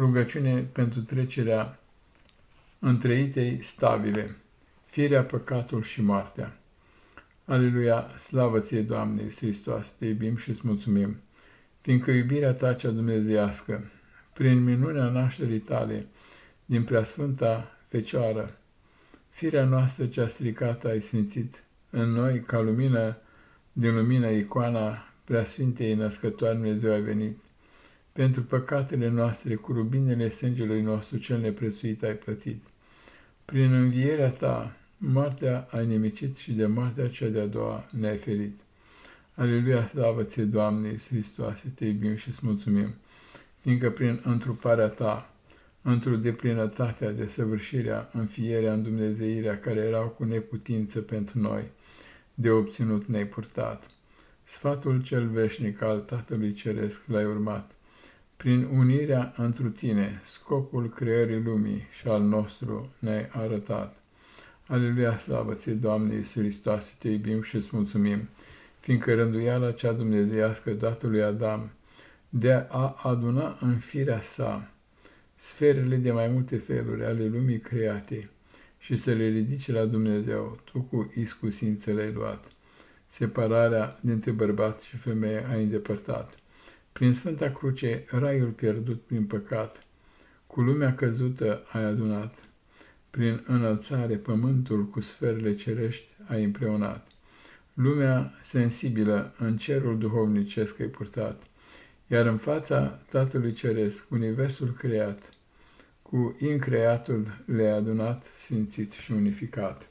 Rugăciune pentru trecerea întreitei stabile, firea, păcatul și moartea. Aleluia, slavă ție, Doamne Iisus Hristos, te iubim și îți mulțumim, fiindcă iubirea ta cea dumnezeiască, prin minunea nașterii tale, din preasfânta Fecioară, firea noastră cea stricată ai sfințit în noi ca lumină din lumină icoana Preasfintei Născătoare Dumnezeu a venit pentru păcatele noastre, cu rubinele sângelui nostru cel neprețuit ai plătit. Prin învierea ta, moartea ai nimicit și de moartea cea de-a doua ne-ai ferit. Aleluia, slavă ție, Doamne, Iisus Hristoase, te iubim și îți mulțumim, fiindcă prin întruparea ta, într-o deplinătatea, desăvârșirea, înfierea, Dumnezeirea, care erau cu neputință pentru noi, de obținut ne-ai purtat. Sfatul cel veșnic al Tatălui Ceresc l-ai urmat, prin unirea întru tine, scopul creării lumii și al nostru ne-ai arătat. Aleluia, slavă ție, Doamne Iisus Hristos, te iubim și îți mulțumim, fiindcă rânduiala cea dumnezeiască dată lui Adam, de a aduna în firea sa sferele de mai multe feluri ale lumii create și să le ridice la Dumnezeu, tu cu iscusință le-ai luat. Separarea dintre bărbat și femeie ai îndepărtat prin Sfânta Cruce, raiul pierdut prin păcat, cu lumea căzută ai adunat, prin înălțare pământul cu sferele cerești ai împreunat, lumea sensibilă în cerul duhovnicesc ai purtat, iar în fața Tatălui Ceresc, universul creat, cu increatul le-ai adunat, sfințit și unificat.